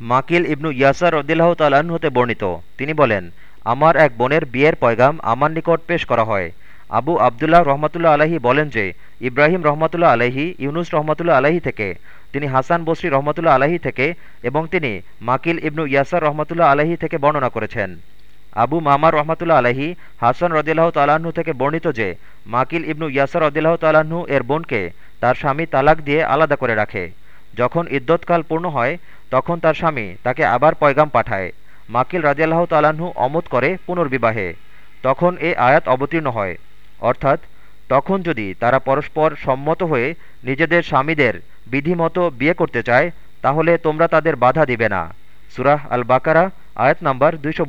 মাকিল ইবনু ইয়াসার রদিল্লাহ তাল্লাহ্ন হতে বর্ণিত। তিনি বলেন, আমার এক বোনের বিয়ের পয়গাম আমার নিকট পেশ করা হয়। আবু আবদুল্লাহ রহমতুল্লাহ আলহী বলেন যে, ইব্রাহিম রহমতুল্লাহ আলহী ইউনুস রহমতুল্লাহ আলহী থেকে, তিনি হাসান বসরি রহমতুল্লাহ আলহী থেকে এবং তিনি মাকিল ইবনু ইয়াসার রহমতুল্লাহ আলহী থেকে বর্ণনা করেছেন। আবু মামার রহমতুল্লাহ আলহী হাসান রদিল্লাহ তালাহ্ন থেকে বর্ণিত যে, মাকিল ইবনু ইয়াসার রদিল্লাহ তালাহ্ন এর বোনকে তার স্বামী তালাক দিয়ে আলাদা করে রাখে। যখন ইদ্যৎকাল পূর্ণ হয়, তখন তার স্বামী তাকে আবার পয়গাম পাঠায়। মাকিল রাজিয়াল্লাহ তালাহু অমত করে পুনর্বিবাহে। তখন এ আয়াত অবতীর্ণ হয়। অর্থাৎ, তখন যদি তারা পরস্পর সম্মত হয়ে নিজেদের স্বামীদের বিধিমতো বিয়ে করতে চায়, তাহলে তোমরা তাদের বাধা দিবে না। সুরাহ আল বাকারা আয়াত নাম্বার দুইশো